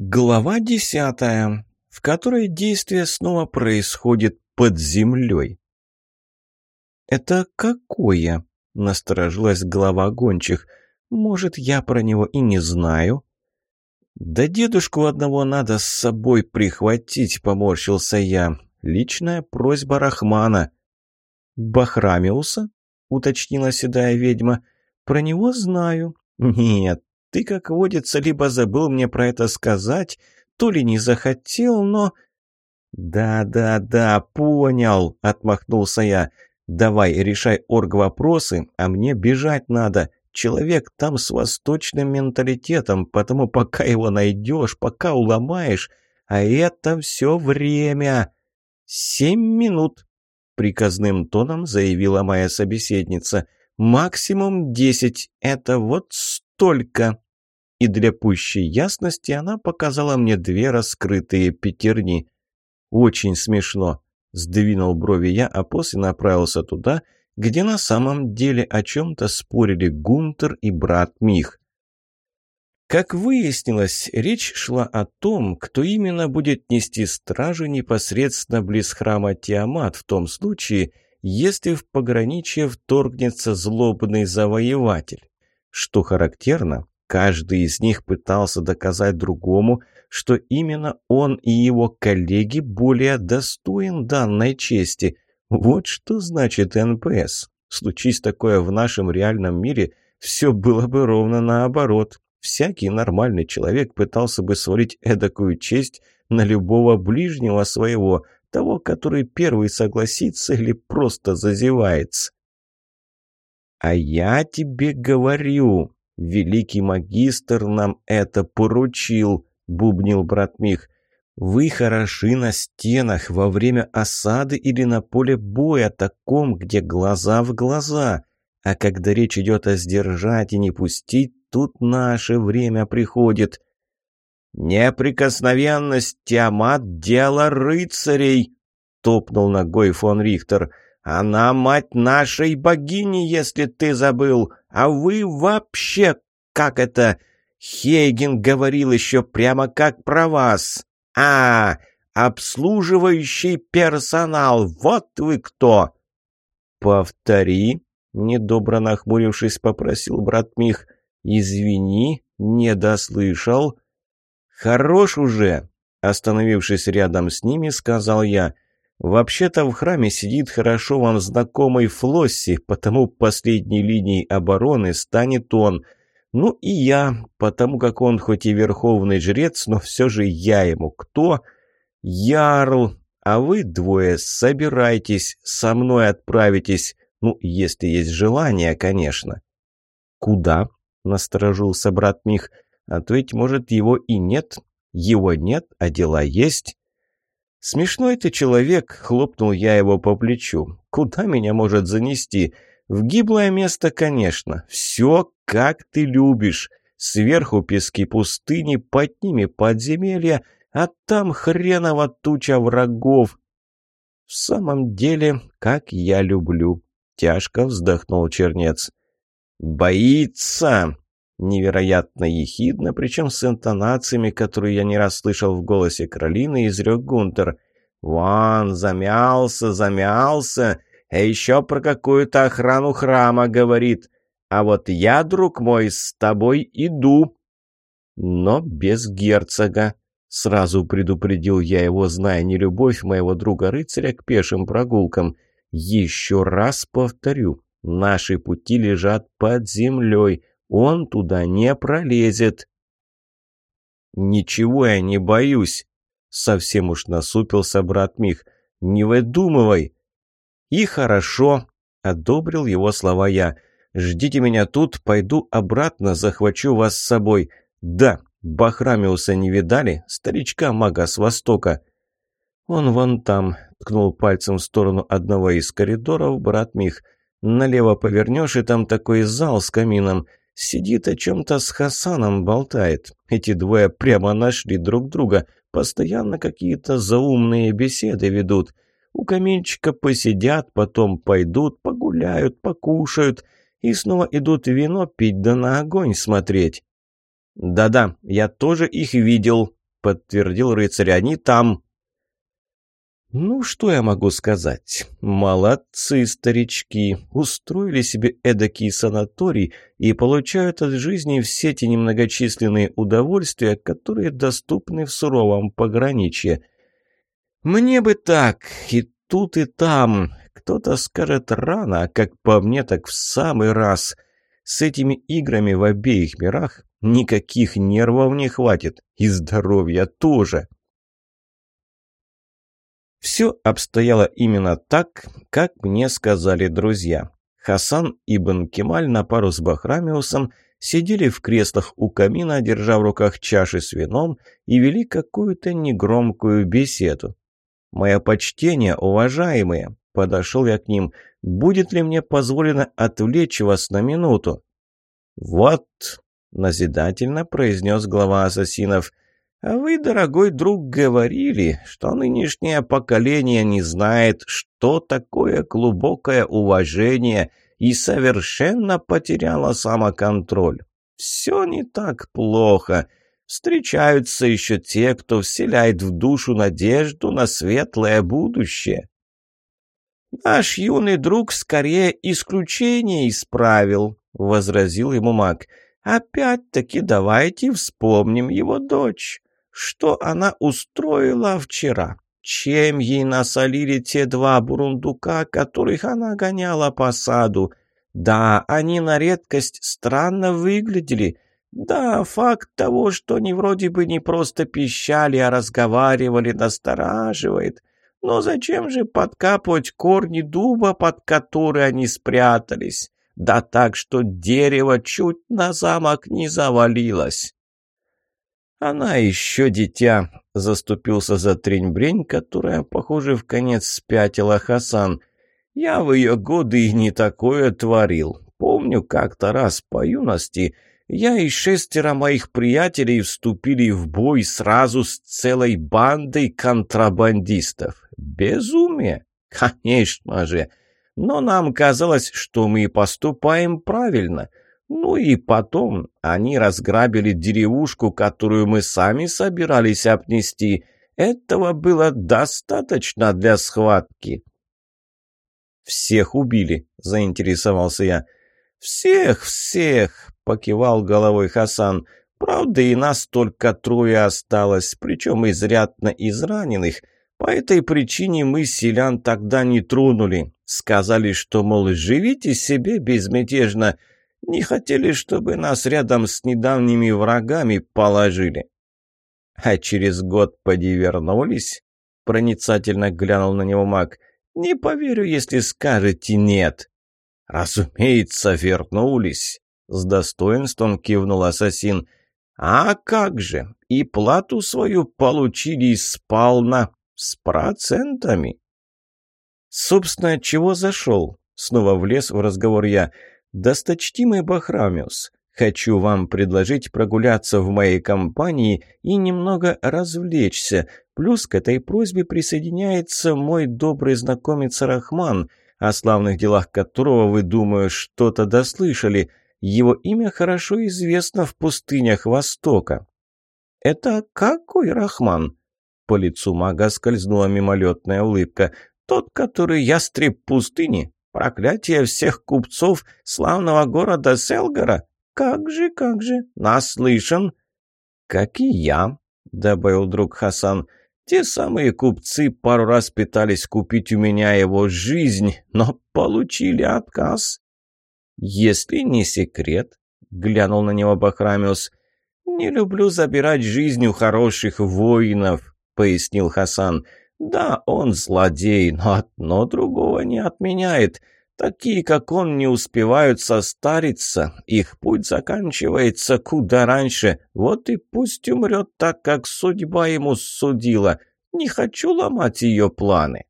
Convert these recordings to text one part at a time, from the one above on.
Глава десятая, в которой действие снова происходит под землей. «Это какое?» – насторожилась глава гончих. «Может, я про него и не знаю?» «Да дедушку одного надо с собой прихватить», – поморщился я. «Личная просьба Рахмана». «Бахрамиуса?» – уточнила седая ведьма. «Про него знаю». «Нет, ты, как водится, либо забыл мне про это сказать, то ли не захотел, но...» «Да-да-да, понял», — отмахнулся я. «Давай, решай орг-вопросы, а мне бежать надо. Человек там с восточным менталитетом, потому пока его найдешь, пока уломаешь, а это все время...» «Семь минут», — приказным тоном заявила моя собеседница. «Максимум десять. Это вот только...» И для пущей ясности она показала мне две раскрытые пятерни. «Очень смешно», — сдвинул брови я, а после направился туда, где на самом деле о чем-то спорили Гунтер и брат Мих. Как выяснилось, речь шла о том, кто именно будет нести стражу непосредственно близ храма Тиамат в том случае, если в пограничье вторгнется злобный завоеватель. Что характерно, каждый из них пытался доказать другому, что именно он и его коллеги более достоин данной чести. Вот что значит НПС. Случись такое в нашем реальном мире, все было бы ровно наоборот. Всякий нормальный человек пытался бы свалить эдакую честь на любого ближнего своего, того, который первый согласится или просто зазевается. А я тебе говорю, великий магистр нам это поручил, бубнил брат Мих. Вы хороши на стенах во время осады или на поле боя, таком, где глаза в глаза. А когда речь идет о сдержать и не пустить, тут наше время приходит. «Неприкосновенность Тиамат — дело рыцарей!» — топнул ногой фон Рихтер — она мать нашей богини, если ты забыл. А вы вообще как это? Хейген говорил еще прямо как про вас. А, обслуживающий персонал, вот вы кто!» «Повтори», — недобро нахмурившись, попросил брат Мих. «Извини, не дослышал». «Хорош уже!» — остановившись рядом с ними, сказал я — Вообще-то в храме сидит хорошо вам знакомый Флосси, потому последней линией обороны станет он. Ну и я, потому как он хоть и верховный жрец, но все же я ему кто? Ярл. А вы двое собирайтесь, со мной отправитесь. Ну, если есть желание, конечно. Куда? Насторожился брат Мих. А то ведь, может, его и нет. Его нет, а дела есть. «Смешной ты человек», — хлопнул я его по плечу. «Куда меня может занести? В гиблое место, конечно. Все, как ты любишь. Сверху пески пустыни, под ними подземелья, а там хреново туча врагов. «В самом деле, как я люблю!» — тяжко вздохнул чернец. «Боится!» Невероятно ехидно, причем с интонациями, которые я не раз слышал в голосе Кролины, изрек Гунтер. Ван замялся, замялся, а еще про какую-то охрану храма говорит. А вот я, друг мой, с тобой иду». Но без герцога. Сразу предупредил я его, зная нелюбовь моего друга-рыцаря к пешим прогулкам. «Еще раз повторю, наши пути лежат под землей». Он туда не пролезет. «Ничего я не боюсь!» Совсем уж насупился брат Мих. «Не выдумывай!» «И хорошо!» — одобрил его слова я. «Ждите меня тут, пойду обратно, захвачу вас с собой. Да, Бахрамиуса не видали? Старичка-мага с Востока!» «Он вон там», — ткнул пальцем в сторону одного из коридоров брат Мих. «Налево повернешь, и там такой зал с камином. Сидит о чем-то с Хасаном болтает. Эти двое прямо нашли друг друга. Постоянно какие-то заумные беседы ведут. У каменчика посидят, потом пойдут, погуляют, покушают. И снова идут вино пить да на огонь смотреть. «Да-да, я тоже их видел», — подтвердил рыцарь. «Они там». Ну, что я могу сказать? Молодцы старички, устроили себе эдакий санаторий и получают от жизни все те немногочисленные удовольствия, которые доступны в суровом пограничье. Мне бы так, и тут, и там. Кто-то скажет рано, а как по мне, так в самый раз. С этими играми в обеих мирах никаких нервов не хватит, и здоровья тоже. Все обстояло именно так, как мне сказали друзья. Хасан Ибн Кемаль на пару с Бахрамиусом сидели в креслах у камина, держа в руках чаши с вином, и вели какую-то негромкую беседу. «Мое почтение, уважаемые!» – подошел я к ним. «Будет ли мне позволено отвлечь вас на минуту?» «Вот!» – назидательно произнес глава ассасинов – а вы, дорогой друг, говорили, что нынешнее поколение не знает, что такое глубокое уважение и совершенно потеряло самоконтроль. Все не так плохо. Встречаются еще те, кто вселяет в душу надежду на светлое будущее. «Наш юный друг скорее исключение исправил», — возразил ему маг. «Опять-таки давайте вспомним его дочь что она устроила вчера, чем ей насолили те два бурундука, которых она гоняла по саду. Да, они на редкость странно выглядели. Да, факт того, что они вроде бы не просто пищали, а разговаривали, настораживает. Но зачем же подкапывать корни дуба, под который они спрятались? Да так, что дерево чуть на замок не завалилось. «Она еще дитя», — заступился за треньбрень, которая, похоже, в конец спятила Хасан. «Я в ее годы и не такое творил. Помню, как-то раз по юности я и шестеро моих приятелей вступили в бой сразу с целой бандой контрабандистов. Безумие? Конечно же. Но нам казалось, что мы поступаем правильно». Ну и потом они разграбили деревушку, которую мы сами собирались обнести. Этого было достаточно для схватки. «Всех убили», — заинтересовался я. «Всех, всех!» — покивал головой Хасан. «Правда, и нас только трое осталось, причем изрядно израненных. По этой причине мы селян тогда не тронули. Сказали, что, мол, живите себе безмятежно». Не хотели, чтобы нас рядом с недавними врагами положили. А через год поди вернулись? Проницательно глянул на него маг. Не поверю, если скажете нет. Разумеется, вернулись. С достоинством кивнул ассасин. А как же? И плату свою получили сполна. С процентами. Собственно, чего зашел? Снова влез в разговор я. «Досточтимый Бахрамиус, хочу вам предложить прогуляться в моей компании и немного развлечься. Плюс к этой просьбе присоединяется мой добрый знакомец Рахман, о славных делах которого вы, думаю, что-то дослышали. Его имя хорошо известно в пустынях Востока». «Это какой Рахман?» По лицу мага скользнула мимолетная улыбка. «Тот, который ястреб пустыни?» Проклятие всех купцов славного города Селгора! Как же, как же, наслышан!» «Как и я», — добавил друг Хасан. «Те самые купцы пару раз пытались купить у меня его жизнь, но получили отказ». «Если не секрет», — глянул на него Бахрамиус, — «не люблю забирать жизнь у хороших воинов», — пояснил Хасан. «Да, он злодей, но одно другого этого не отменяет. Такие, как он, не успевают состариться. Их путь заканчивается куда раньше. Вот и пусть умрет так, как судьба ему судила. Не хочу ломать ее планы».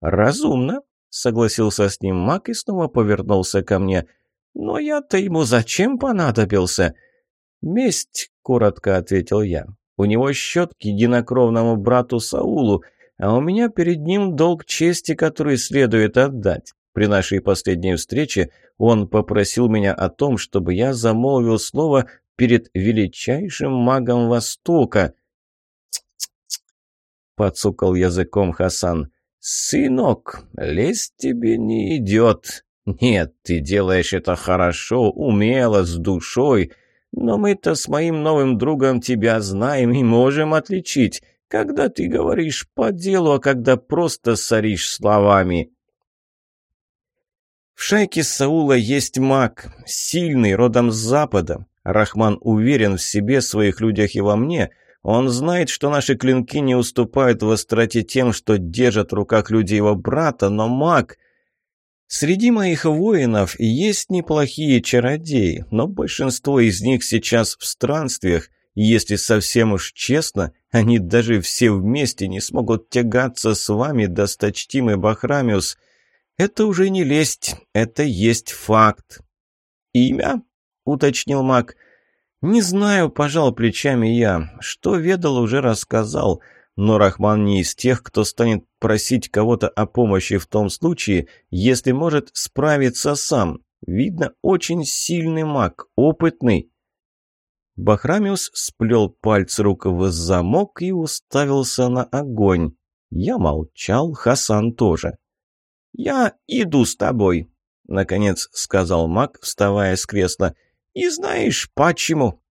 «Разумно», — согласился с ним Мак и снова повернулся ко мне. «Но я-то ему зачем понадобился?» «Месть», — коротко ответил я. «У него счет к единокровному брату Саулу» а у меня перед ним долг чести, который следует отдать. При нашей последней встрече он попросил меня о том, чтобы я замолвил слово перед величайшим магом Востока. Подсукал языком Хасан. «Сынок, лезть тебе не идет. Нет, ты делаешь это хорошо, умело, с душой, но мы-то с моим новым другом тебя знаем и можем отличить». Когда ты говоришь по делу, а когда просто соришь словами. В шайке Саула есть маг, сильный, родом с запада. Рахман уверен в себе, своих людях и во мне. Он знает, что наши клинки не уступают в остроте тем, что держат в руках люди его брата, но маг... Среди моих воинов есть неплохие чародеи, но большинство из них сейчас в странствиях – если совсем уж честно, они даже все вместе не смогут тягаться с вами, досточтимый Бахрамиус. Это уже не лесть, это есть факт. «Имя?» — уточнил маг. «Не знаю», — пожал плечами я. «Что ведал, уже рассказал». Но Рахман не из тех, кто станет просить кого-то о помощи в том случае, если может справиться сам. Видно, очень сильный маг, опытный Бахрамиус сплел пальцы рук в замок и уставился на огонь. Я молчал, Хасан тоже. «Я иду с тобой», — наконец сказал маг, вставая с кресла. «И знаешь, почему?»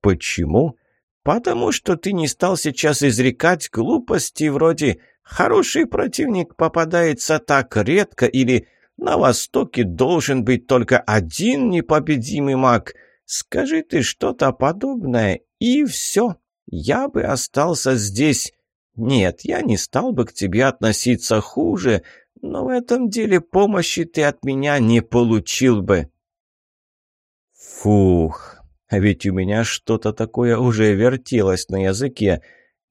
«Почему?» «Потому что ты не стал сейчас изрекать глупости вроде «хороший противник попадается так редко» или «на Востоке должен быть только один непобедимый маг», Скажи ты что-то подобное, и все. Я бы остался здесь. Нет, я не стал бы к тебе относиться хуже, но в этом деле помощи ты от меня не получил бы. Фух, а ведь у меня что-то такое уже вертелось на языке.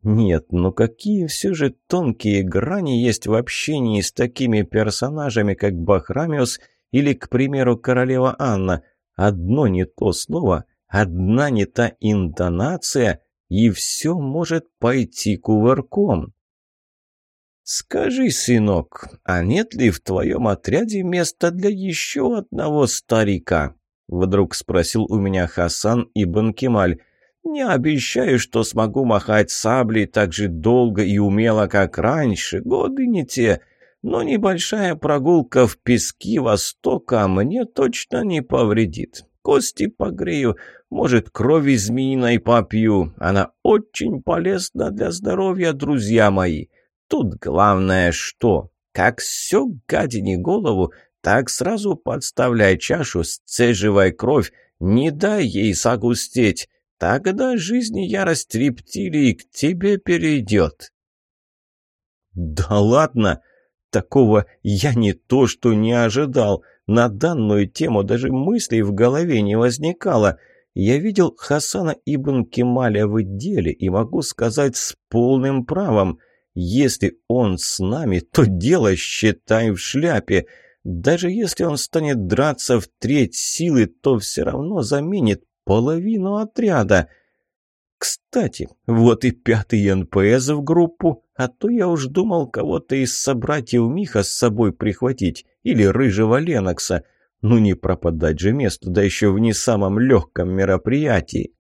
Нет, ну какие все же тонкие грани есть в общении с такими персонажами, как Бахрамиус или, к примеру, королева Анна – Одно не то слово, одна не та интонация, и все может пойти кувырком. «Скажи, сынок, а нет ли в твоем отряде места для еще одного старика?» Вдруг спросил у меня Хасан Ибн Банкемаль. «Не обещаю, что смогу махать саблей так же долго и умело, как раньше. Годы не те но небольшая прогулка в пески Востока мне точно не повредит. Кости погрею, может, крови змеиной попью. Она очень полезна для здоровья, друзья мои. Тут главное что? Как все гадине голову, так сразу подставляй чашу, с сцеживай кровь, не дай ей загустеть. Тогда жизнь и ярость рептилии к тебе перейдет. «Да ладно!» Такого я не то что не ожидал. На данную тему даже мыслей в голове не возникало. Я видел Хасана Ибн Кемаля в деле и могу сказать с полным правом. Если он с нами, то дело, считай, в шляпе. Даже если он станет драться в треть силы, то все равно заменит половину отряда». Кстати, вот и пятый НПС в группу, а то я уж думал кого-то из собратьев Миха с собой прихватить или рыжего Ленокса. Ну не пропадать же месту, да еще в не самом легком мероприятии.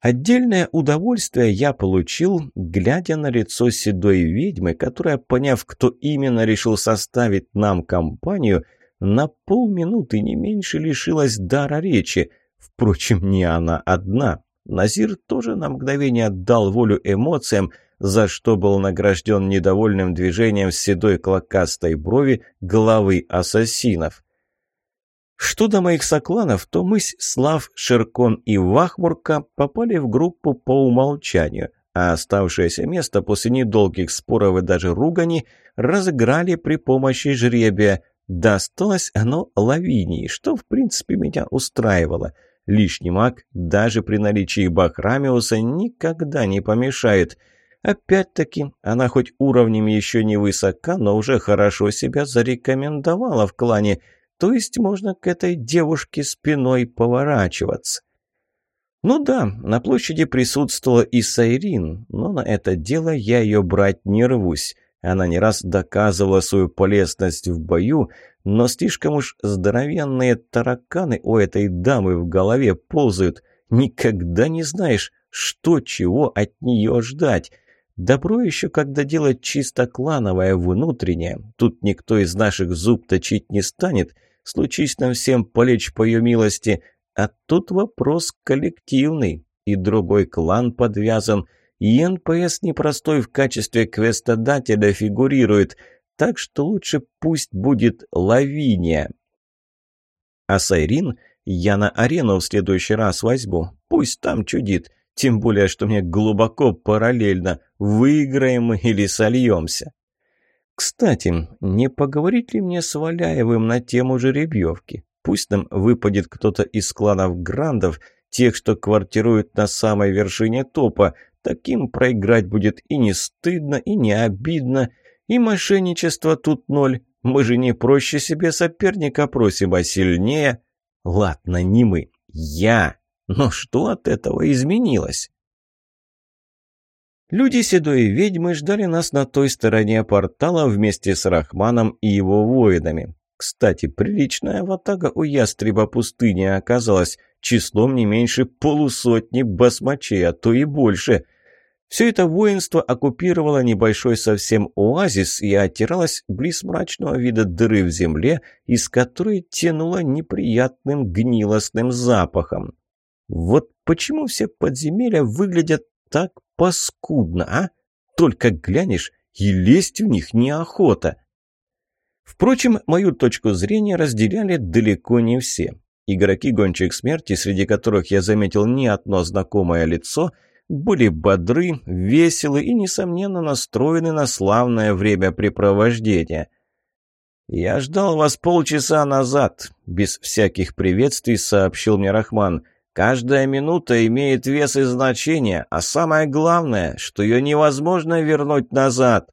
Отдельное удовольствие я получил, глядя на лицо седой ведьмы, которая, поняв, кто именно решил составить нам компанию, на полминуты не меньше лишилась дара речи. Впрочем, не она одна. Назир тоже на мгновение отдал волю эмоциям, за что был награжден недовольным движением с седой клокастой брови главы ассасинов. Что до моих сокланов, то мысь Слав, Ширкон и Вахмурка попали в группу по умолчанию, а оставшееся место после недолгих споров и даже ругани разыграли при помощи жребия. Досталось оно Лавинии, что в принципе меня устраивало – Лишний маг даже при наличии Бахрамиуса никогда не помешает. Опять-таки, она хоть уровнем еще не высока, но уже хорошо себя зарекомендовала в клане, то есть можно к этой девушке спиной поворачиваться. Ну да, на площади присутствовала и Сайрин, но на это дело я ее брать не рвусь. Она не раз доказывала свою полезность в бою, но слишком уж здоровенные тараканы у этой дамы в голове ползают. Никогда не знаешь, что чего от нее ждать. Добро еще, когда дело чисто клановое, внутреннее. Тут никто из наших зуб точить не станет. Случись нам всем полечь по ее милости. А тут вопрос коллективный. И другой клан подвязан. И НПС непростой в качестве квестодателя фигурирует – так что лучше пусть будет Лавиния. А Сайрин я на арену в следующий раз возьму, пусть там чудит, тем более, что мне глубоко параллельно, выиграем или сольемся. Кстати, не поговорить ли мне с Валяевым на тему жеребьевки? Пусть нам выпадет кто-то из кланов Грандов, тех, что квартируют на самой вершине топа. Таким проиграть будет и не стыдно, и не обидно, и мошенничество тут ноль. Мы же не проще себе соперника просим, а сильнее. Ладно, не мы. Я. Но что от этого изменилось? Люди седой ведьмы ждали нас на той стороне портала вместе с Рахманом и его воинами. Кстати, приличная ватага у ястреба пустыни оказалась числом не меньше полусотни басмачей, а то и больше – все это воинство оккупировало небольшой совсем оазис и оттиралось близ мрачного вида дыры в земле, из которой тянуло неприятным гнилостным запахом. Вот почему все подземелья выглядят так паскудно, а? Только глянешь, и лезть в них неохота. Впрочем, мою точку зрения разделяли далеко не все. Игроки «Гонщик смерти», среди которых я заметил не одно знакомое лицо – были бодры, веселы и, несомненно, настроены на славное времяпрепровождение. «Я ждал вас полчаса назад», — без всяких приветствий сообщил мне Рахман. «Каждая минута имеет вес и значение, а самое главное, что ее невозможно вернуть назад».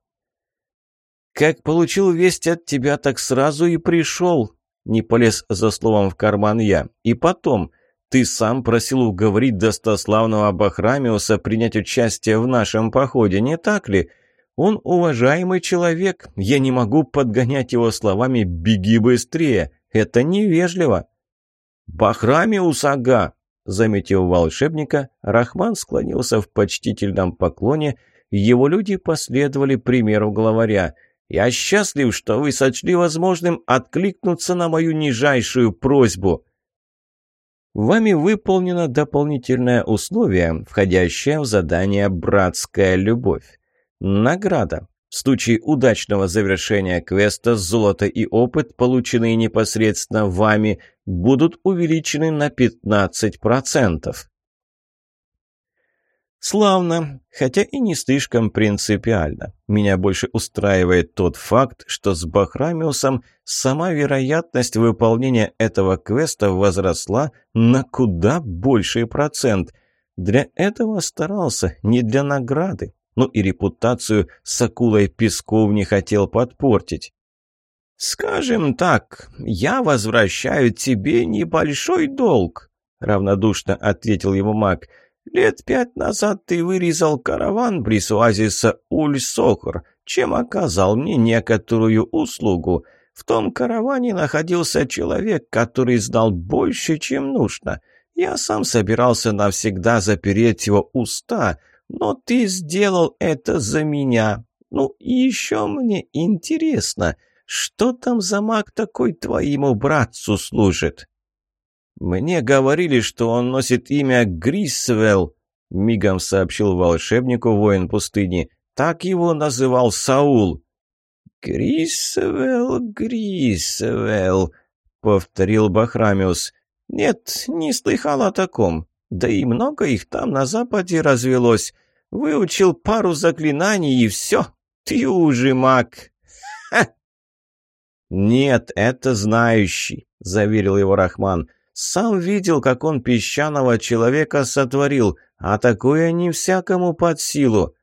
«Как получил весть от тебя, так сразу и пришел», — не полез за словом в карман я. «И потом...» Ты сам просил уговорить достославного Бахрамиуса принять участие в нашем походе, не так ли? Он уважаемый человек. Я не могу подгонять его словами «беги быстрее». Это невежливо. Бахрамиус, ага! Заметив волшебника, Рахман склонился в почтительном поклоне. Его люди последовали примеру главаря. «Я счастлив, что вы сочли возможным откликнуться на мою нижайшую просьбу». Вами выполнено дополнительное условие, входящее в задание «Братская любовь». Награда. В случае удачного завершения квеста золото и опыт, полученные непосредственно вами, будут увеличены на 15%. Славно, хотя и не слишком принципиально. Меня больше устраивает тот факт, что с Бахрамиусом сама вероятность выполнения этого квеста возросла на куда больший процент. Для этого старался, не для награды. Ну и репутацию с акулой Песков не хотел подпортить. «Скажем так, я возвращаю тебе небольшой долг», — равнодушно ответил ему маг — Лет пять назад ты вырезал караван при оазиса Уль-Сохр, чем оказал мне некоторую услугу. В том караване находился человек, который знал больше, чем нужно. Я сам собирался навсегда запереть его уста, но ты сделал это за меня. Ну, и еще мне интересно, что там за маг такой твоему братцу служит?» «Мне говорили, что он носит имя Грисвелл», — мигом сообщил волшебнику воин пустыни. «Так его называл Саул». «Грисвелл, Грисвелл», — повторил Бахрамиус. «Нет, не слыхал о таком. Да и много их там на западе развелось. Выучил пару заклинаний и все. Ты уже маг!» Ха! «Нет, это знающий», — заверил его Рахман. «Рахман». Сам видел, как он песчаного человека сотворил, а такое не всякому под силу.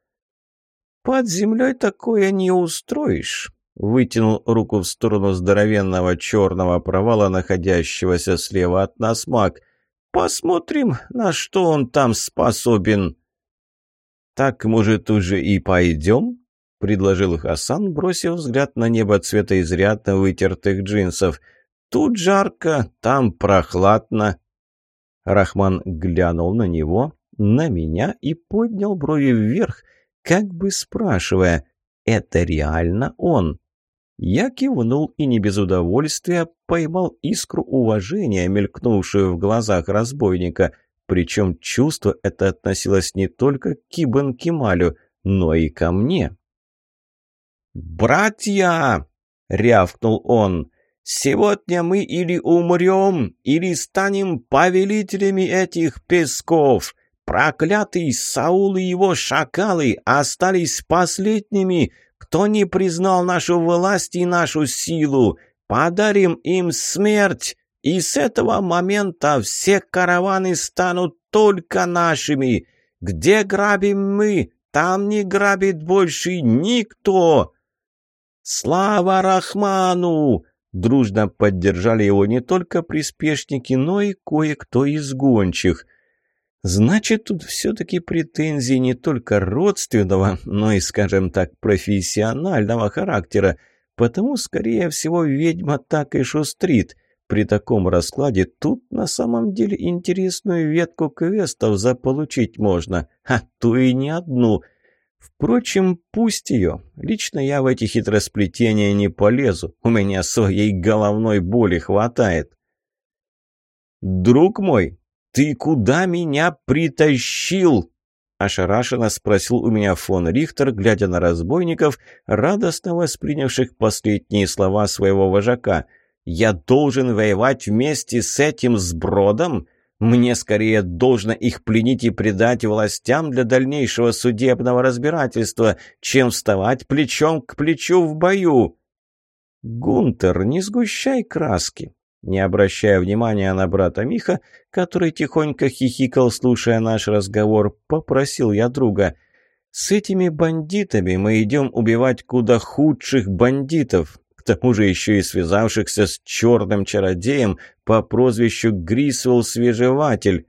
«Под землей такое не устроишь», — вытянул руку в сторону здоровенного черного провала, находящегося слева от нас маг. «Посмотрим, на что он там способен». «Так, может, уже и пойдем?» — предложил Хасан, бросив взгляд на небо цвета изрядно вытертых джинсов — Тут жарко, там прохладно». Рахман глянул на него, на меня и поднял брови вверх, как бы спрашивая, «Это реально он?» Я кивнул и не без удовольствия поймал искру уважения, мелькнувшую в глазах разбойника, причем чувство это относилось не только к Кибан Кемалю, но и ко мне. «Братья!» — рявкнул он. Сегодня мы или умрем, или станем повелителями этих песков. Проклятый Саул и его шакалы остались последними, кто не признал нашу власть и нашу силу. Подарим им смерть, и с этого момента все караваны станут только нашими. Где грабим мы, там не грабит больше никто. Слава Рахману! Дружно поддержали его не только приспешники, но и кое-кто из гончих. Значит, тут все-таки претензии не только родственного, но и, скажем так, профессионального характера, потому, скорее всего, ведьма так и шустрит. При таком раскладе тут на самом деле интересную ветку квестов заполучить можно, а то и не одну – Впрочем, пусть ее. Лично я в эти хитросплетения не полезу. У меня своей головной боли хватает. «Друг мой, ты куда меня притащил?» Ошарашенно спросил у меня фон Рихтер, глядя на разбойников, радостно воспринявших последние слова своего вожака. «Я должен воевать вместе с этим сбродом? Мне скорее должно их пленить и предать властям для дальнейшего судебного разбирательства, чем вставать плечом к плечу в бою. Гунтер, не сгущай краски. Не обращая внимания на брата Миха, который тихонько хихикал, слушая наш разговор, попросил я друга. «С этими бандитами мы идем убивать куда худших бандитов к тому же еще и связавшихся с черным чародеем по прозвищу Грисвелл Свежеватель.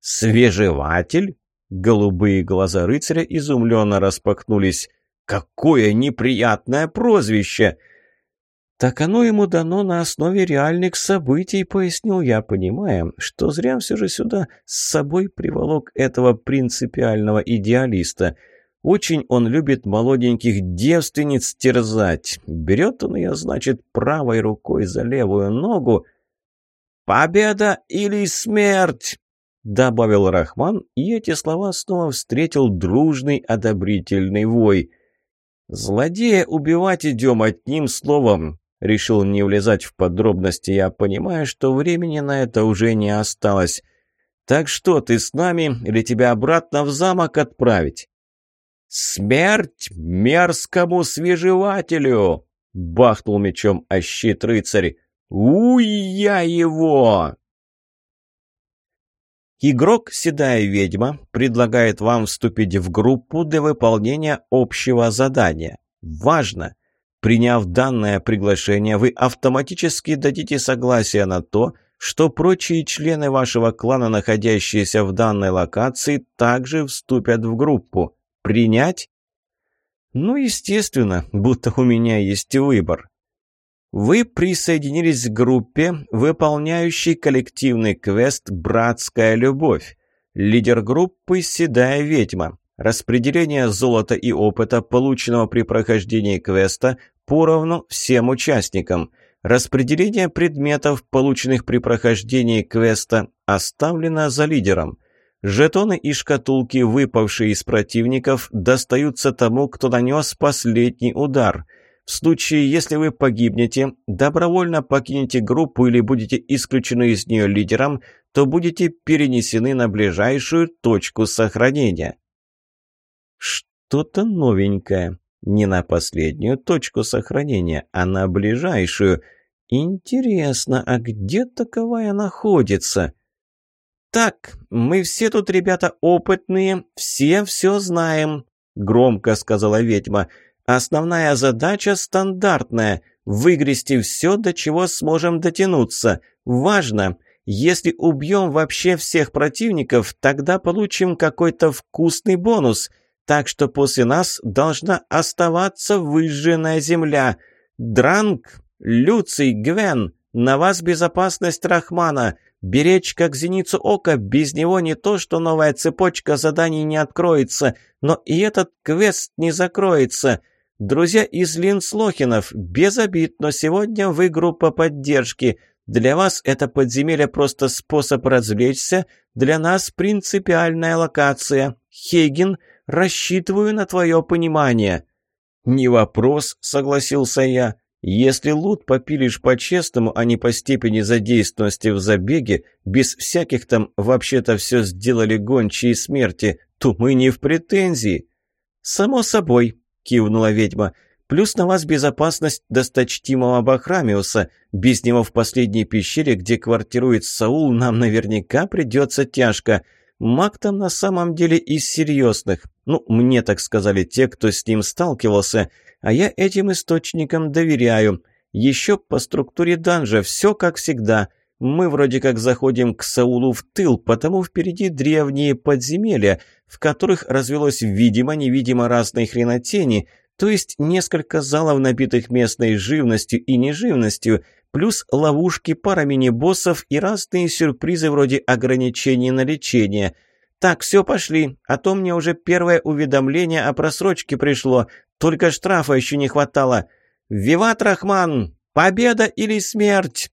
«Свежеватель?» Голубые глаза рыцаря изумленно распахнулись. «Какое неприятное прозвище!» «Так оно ему дано на основе реальных событий», — пояснил я, понимая, что зря все же сюда с собой приволок этого принципиального идеалиста — очень он любит молоденьких девственниц терзать. Берет он ее, значит, правой рукой за левую ногу. «Победа или смерть!» — добавил Рахман, и эти слова снова встретил дружный одобрительный вой. «Злодея убивать идем одним словом!» Решил не влезать в подробности, я понимаю, что времени на это уже не осталось. «Так что, ты с нами или тебя обратно в замок отправить?» «Смерть мерзкому свежевателю!» — бахнул мечом о щит рыцарь. «Уй я его!» Игрок «Седая ведьма» предлагает вам вступить в группу для выполнения общего задания. Важно! Приняв данное приглашение, вы автоматически дадите согласие на то, что прочие члены вашего клана, находящиеся в данной локации, также вступят в группу. Принять? Ну, естественно, будто у меня есть выбор. Вы присоединились к группе, выполняющей коллективный квест «Братская любовь». Лидер группы – Седая ведьма. Распределение золота и опыта, полученного при прохождении квеста, поровну всем участникам. Распределение предметов, полученных при прохождении квеста, оставлено за лидером. Жетоны и шкатулки, выпавшие из противников, достаются тому, кто нанес последний удар. В случае, если вы погибнете, добровольно покинете группу или будете исключены из нее лидером, то будете перенесены на ближайшую точку сохранения. Что-то новенькое. Не на последнюю точку сохранения, а на ближайшую. Интересно, а где таковая находится?» так, мы все тут ребята опытные, все все знаем», — громко сказала ведьма. «Основная задача стандартная — выгрести все, до чего сможем дотянуться. Важно, если убьем вообще всех противников, тогда получим какой-то вкусный бонус, так что после нас должна оставаться выжженная земля. Дранг, Люций, Гвен, на вас безопасность Рахмана». Беречь, как зеницу ока, без него не то, что новая цепочка заданий не откроется, но и этот квест не закроется. Друзья из Линслохинов, без обид, но сегодня вы группа поддержки. Для вас это подземелье просто способ развлечься, для нас принципиальная локация. Хейген, рассчитываю на твое понимание». «Не вопрос», — согласился я. Если лут попилишь по-честному, а не по степени задействованности в забеге, без всяких там «вообще-то все сделали гончие смерти», то мы не в претензии». «Само собой», — кивнула ведьма, — «плюс на вас безопасность досточтимого Бахрамиуса. Без него в последней пещере, где квартирует Саул, нам наверняка придется тяжко. Маг там на самом деле из серьезных. Ну, мне так сказали те, кто с ним сталкивался». А я этим источникам доверяю. Еще по структуре данжа все как всегда. Мы вроде как заходим к Саулу в тыл, потому впереди древние подземелья, в которых развелось видимо-невидимо разные хренотени, то есть несколько залов, набитых местной живностью и неживностью, плюс ловушки, пара мини-боссов и разные сюрпризы вроде ограничений на лечение – «Так, все, пошли, а то мне уже первое уведомление о просрочке пришло, только штрафа еще не хватало. Виват Рахман! Победа или смерть?»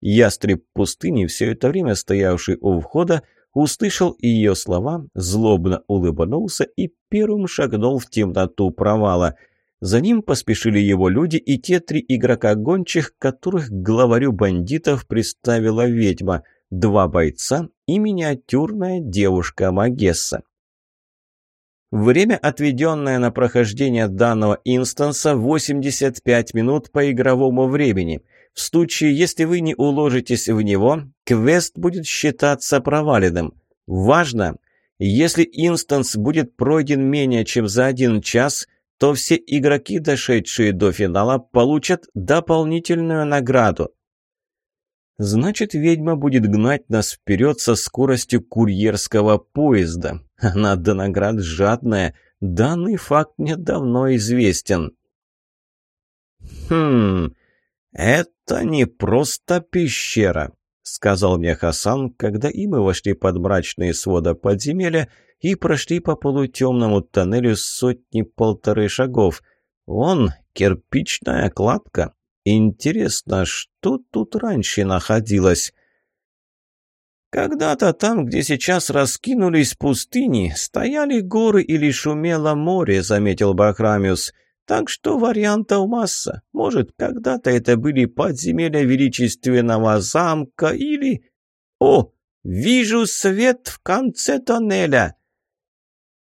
Ястреб пустыни, все это время стоявший у входа, услышал ее слова, злобно улыбнулся и первым шагнул в темноту провала. За ним поспешили его люди и те три игрока гончих, которых главарю бандитов представила ведьма, два бойца и миниатюрная девушка Магесса. Время, отведенное на прохождение данного инстанса, 85 минут по игровому времени. В случае, если вы не уложитесь в него, квест будет считаться проваленным. Важно! Если инстанс будет пройден менее чем за один час, то все игроки, дошедшие до финала, получат дополнительную награду Значит, ведьма будет гнать нас вперед со скоростью курьерского поезда. Она до наград жадная. Данный факт мне давно известен. «Хм, это не просто пещера», — сказал мне Хасан, когда и мы вошли под мрачные своды подземелья и прошли по полутемному тоннелю сотни-полторы шагов. «Вон кирпичная кладка, Интересно, что тут раньше находилось? Когда-то там, где сейчас раскинулись пустыни, стояли горы или шумело море, заметил Бахрамиус. Так что вариантов масса. Может, когда-то это были подземелья величественного замка или... О, вижу свет в конце тоннеля!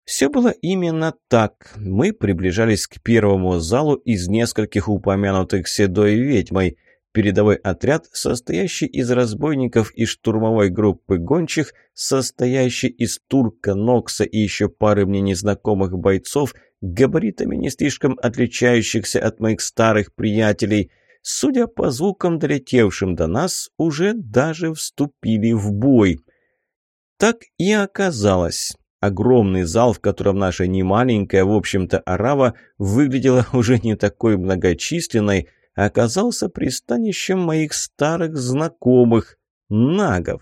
Все было именно так. Мы приближались к первому залу из нескольких упомянутых седой ведьмой. Передовой отряд, состоящий из разбойников и штурмовой группы гончих, состоящий из турка, Нокса и еще пары мне незнакомых бойцов, габаритами не слишком отличающихся от моих старых приятелей, судя по звукам, долетевшим до нас, уже даже вступили в бой. Так и оказалось. Огромный зал, в котором наша немаленькая, в общем-то, арава выглядела уже не такой многочисленной, оказался пристанищем моих старых знакомых – нагов.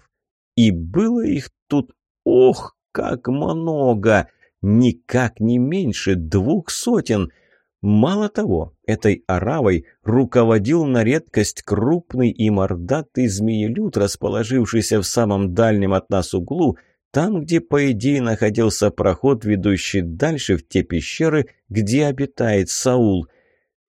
И было их тут, ох, как много! Никак не меньше двух сотен – Мало того, этой аравой руководил на редкость крупный и мордатый змеелюд, расположившийся в самом дальнем от нас углу, там, где, по идее, находился проход, ведущий дальше в те пещеры, где обитает Саул.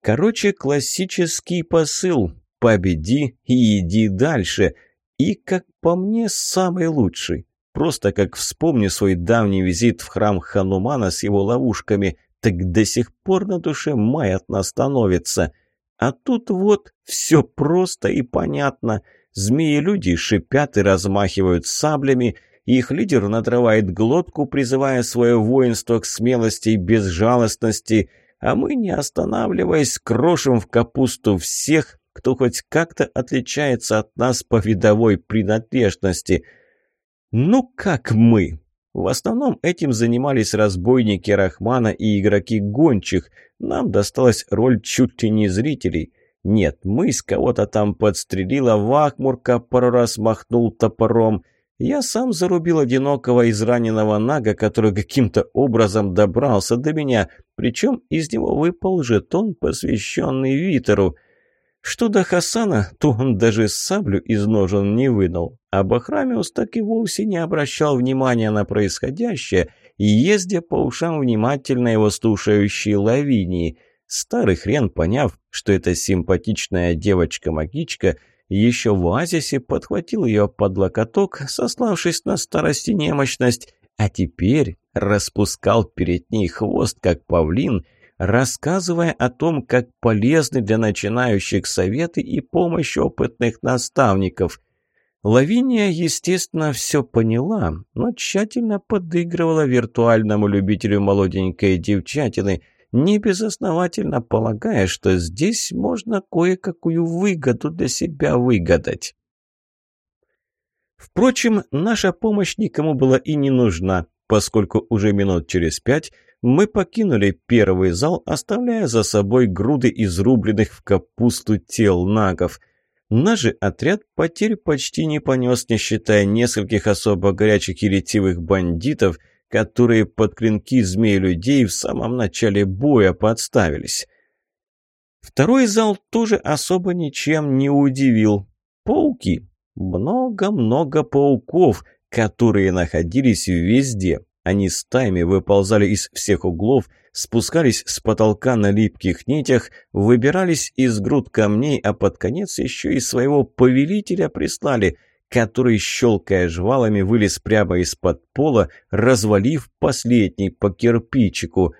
Короче, классический посыл «Победи и иди дальше». И, как по мне, самый лучший. Просто как вспомни свой давний визит в храм Ханумана с его ловушками, так до сих пор на душе маятно становится. А тут вот все просто и понятно. Змеи-люди шипят и размахивают саблями – их лидер надрывает глотку, призывая свое воинство к смелости и безжалостности, а мы, не останавливаясь, крошим в капусту всех, кто хоть как-то отличается от нас по видовой принадлежности. Ну как мы? В основном этим занимались разбойники Рахмана и игроки гончих. Нам досталась роль чуть ли не зрителей. Нет, мы с кого-то там подстрелила, Вахмурка пару раз махнул топором – я сам зарубил одинокого израненного нага, который каким-то образом добрался до меня, причем из него выпал жетон, посвященный Витеру. Что до Хасана, то он даже саблю из ножен не вынул, а Бахрамиус так и вовсе не обращал внимания на происходящее, ездя по ушам внимательно его слушающей лавинии. Старый хрен, поняв, что эта симпатичная девочка-магичка – еще в оазисе подхватил ее под локоток, сославшись на старость и немощность, а теперь распускал перед ней хвост, как павлин, рассказывая о том, как полезны для начинающих советы и помощь опытных наставников. Лавиния, естественно, все поняла, но тщательно подыгрывала виртуальному любителю молоденькой девчатины – не безосновательно полагая, что здесь можно кое-какую выгоду для себя выгадать. Впрочем, наша помощь никому была и не нужна, поскольку уже минут через пять мы покинули первый зал, оставляя за собой груды изрубленных в капусту тел нагов. Наш же отряд потерь почти не понес, не считая нескольких особо горячих и ретивых бандитов – которые под клинки змей людей в самом начале боя подставились. Второй зал тоже особо ничем не удивил. Пауки. Много-много пауков, которые находились везде. Они стаями выползали из всех углов, спускались с потолка на липких нитях, выбирались из груд камней, а под конец еще и своего повелителя прислали – который, щелкая жвалами, вылез прямо из-под пола, развалив последний по кирпичику.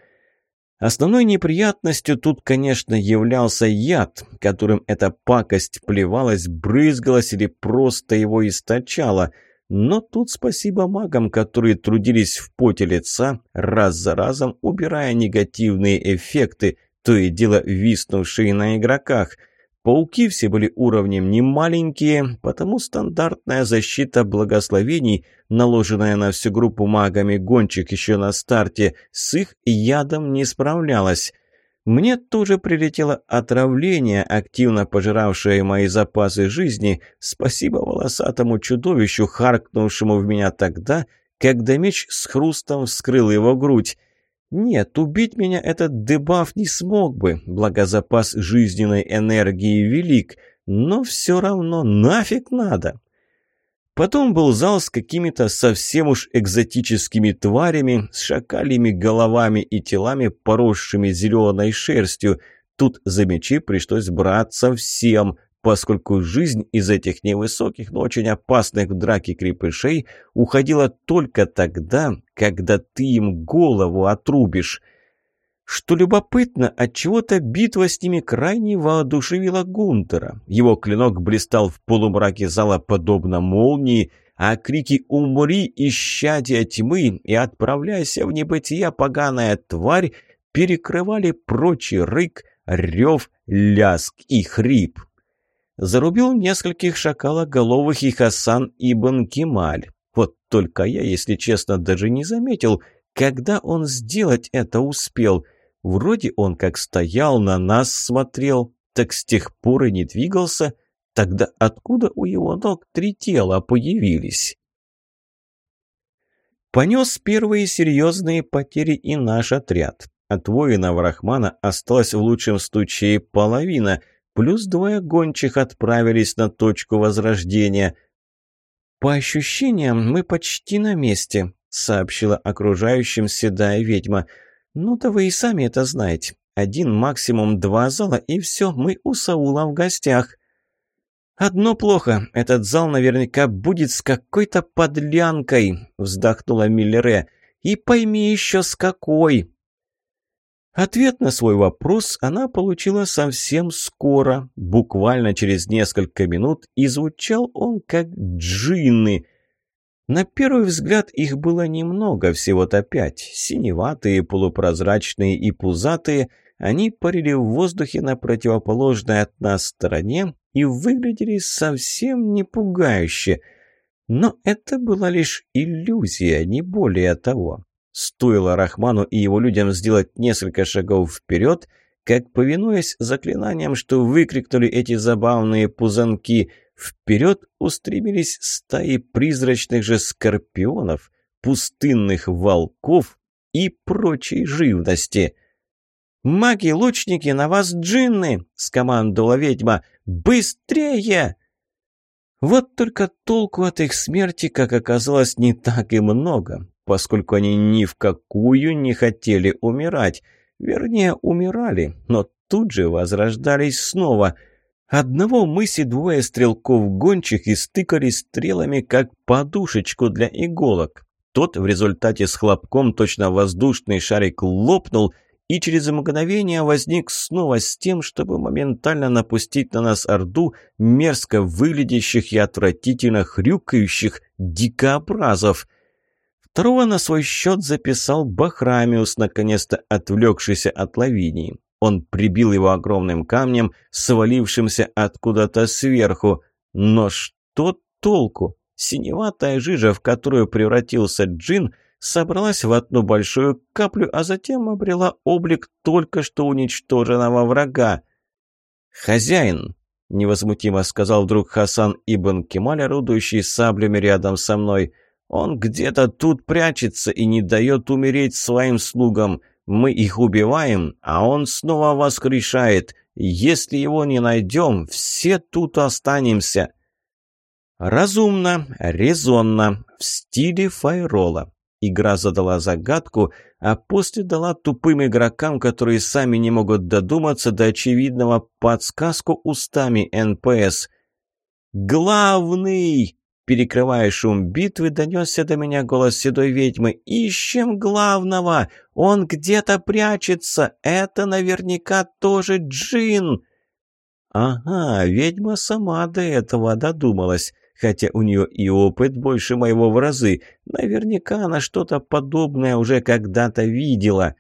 Основной неприятностью тут, конечно, являлся яд, которым эта пакость плевалась, брызгалась или просто его источала. Но тут спасибо магам, которые трудились в поте лица, раз за разом убирая негативные эффекты, то и дело виснувшие на игроках – Пауки все были уровнем немаленькие, потому стандартная защита благословений, наложенная на всю группу магами гонщик еще на старте, с их ядом не справлялась. Мне тоже прилетело отравление, активно пожиравшее мои запасы жизни, спасибо волосатому чудовищу, харкнувшему в меня тогда, когда меч с хрустом вскрыл его грудь. Нет, убить меня этот дебаф не смог бы, благо запас жизненной энергии велик, но все равно нафиг надо. Потом был зал с какими-то совсем уж экзотическими тварями, с шакалями головами и телами, поросшими зеленой шерстью. Тут за мечи пришлось браться всем, поскольку жизнь из этих невысоких, но очень опасных в драке крепышей уходила только тогда, когда ты им голову отрубишь. Что любопытно, от чего то битва с ними крайне воодушевила Гунтера. Его клинок блистал в полумраке зала подобно молнии, а крики «Умри, исчадие тьмы!» и «Отправляйся в небытие, поганая тварь!» перекрывали прочий рык, рев, ляск и хрип. Зарубил нескольких шакалоголовых и Хасан Ибн Кемаль. Вот только я, если честно, даже не заметил, когда он сделать это успел. Вроде он как стоял, на нас смотрел, так с тех пор и не двигался. Тогда откуда у его ног три тела появились? Понес первые серьезные потери и наш отряд. От воинов Рахмана осталась в лучшем случае половина – Плюс двое гончих отправились на точку возрождения. «По ощущениям, мы почти на месте», — сообщила окружающим седая ведьма. «Ну-то вы и сами это знаете. Один, максимум два зала, и все, мы у Саула в гостях». «Одно плохо. Этот зал наверняка будет с какой-то подлянкой», — вздохнула Миллере. «И пойми еще с какой. Ответ на свой вопрос она получила совсем скоро, буквально через несколько минут, и звучал он как джинны. На первый взгляд их было немного, всего-то пять. Синеватые, полупрозрачные и пузатые, они парили в воздухе на противоположной от нас стороне и выглядели совсем не пугающе. Но это была лишь иллюзия, не более того. Стоило Рахману и его людям сделать несколько шагов вперед, как, повинуясь заклинаниям, что выкрикнули эти забавные пузанки, вперед устремились стаи призрачных же скорпионов, пустынных волков и прочей живности. «Маги-лучники, на вас джинны!» — скомандовала ведьма. «Быстрее!» Вот только толку от их смерти, как оказалось, не так и много поскольку они ни в какую не хотели умирать. Вернее, умирали, но тут же возрождались снова. Одного мыси двое стрелков-гончих и стыкали стрелами, как подушечку для иголок. Тот в результате с хлопком точно воздушный шарик лопнул, и через мгновение возник снова с тем, чтобы моментально напустить на нас орду мерзко выглядящих и отвратительно хрюкающих дикообразов – Второго на свой счет записал Бахрамиус, наконец-то отвлекшийся от лавинии. Он прибил его огромным камнем, свалившимся откуда-то сверху. Но что толку? Синеватая жижа, в которую превратился джин, собралась в одну большую каплю, а затем обрела облик только что уничтоженного врага. «Хозяин!» — невозмутимо сказал вдруг Хасан Ибн Кемаль, орудующий саблями рядом со мной — он где-то тут прячется и не дает умереть своим слугам. Мы их убиваем, а он снова воскрешает. Если его не найдем, все тут останемся». Разумно, резонно, в стиле Файролла. Игра задала загадку, а после дала тупым игрокам, которые сами не могут додуматься до очевидного подсказку устами НПС. «Главный!» Перекрывая шум битвы, донесся до меня голос седой ведьмы. «Ищем главного! Он где-то прячется! Это наверняка тоже джинн!» «Ага, ведьма сама до этого додумалась, хотя у нее и опыт больше моего в разы. Наверняка она что-то подобное уже когда-то видела.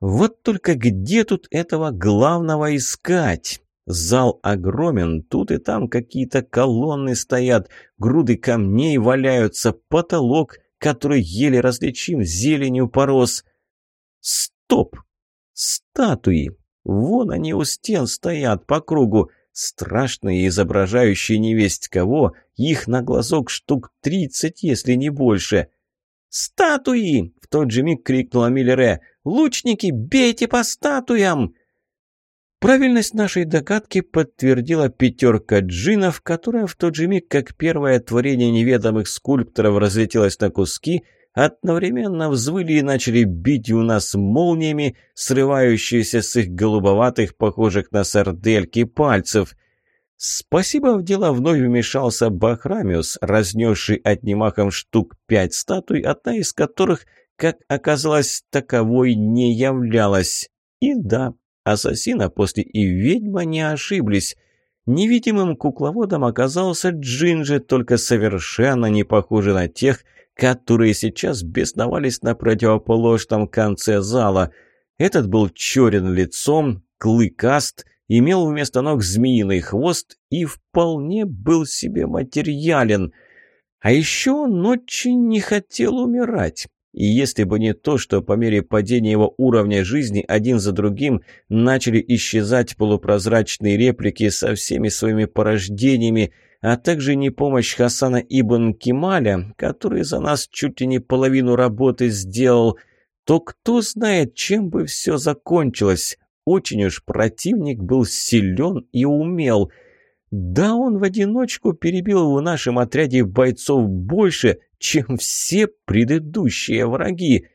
Вот только где тут этого главного искать?» Зал огромен, тут и там какие-то колонны стоят, груды камней валяются, потолок, который еле различим, зеленью порос. Стоп! Статуи! Вон они у стен стоят по кругу, страшные, изображающие невесть кого, их на глазок штук тридцать, если не больше. «Статуи!» — в тот же миг крикнула Миллере. «Лучники, бейте по статуям!» Правильность нашей догадки подтвердила пятерка джинов, которая в тот же миг, как первое творение неведомых скульпторов разлетелась на куски, одновременно взвыли и начали бить у нас молниями, срывающиеся с их голубоватых, похожих на сардельки, пальцев. Спасибо в дело вновь вмешался Бахрамиус, разнесший одним махом штук пять статуй, одна из которых, как оказалось, таковой не являлась. И да, Ассасина после и ведьма не ошиблись. Невидимым кукловодом оказался Джинджи, только совершенно не похожий на тех, которые сейчас бесновались на противоположном конце зала. Этот был черен лицом, клыкаст, имел вместо ног змеиный хвост и вполне был себе материален. А еще он очень не хотел умирать. И если бы не то, что по мере падения его уровня жизни один за другим начали исчезать полупрозрачные реплики со всеми своими порождениями, а также не помощь Хасана Ибн Кемаля, который за нас чуть ли не половину работы сделал, то кто знает, чем бы все закончилось. Очень уж противник был силен и умел – да он в одиночку перебил в нашем отряде бойцов больше, чем все предыдущие враги.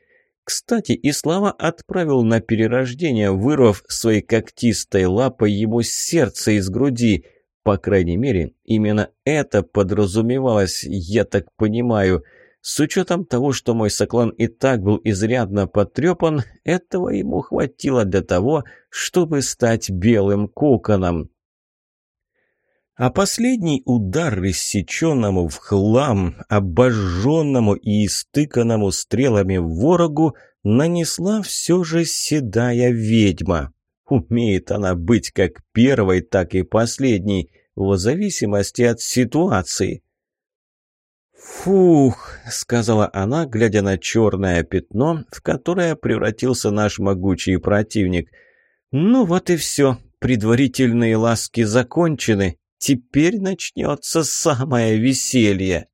Кстати, и слова отправил на перерождение, вырвав своей когтистой лапой его сердце из груди. По крайней мере, именно это подразумевалось, я так понимаю. С учетом того, что мой соклан и так был изрядно потрепан, этого ему хватило для того, чтобы стать белым коконом а последний удар рассеченному в хлам, обожженному и истыканному стрелами ворогу нанесла все же седая ведьма. Умеет она быть как первой, так и последней, в зависимости от ситуации. «Фух», — сказала она, глядя на черное пятно, в которое превратился наш могучий противник. «Ну вот и все, предварительные ласки закончены». Теперь начнется самое веселье.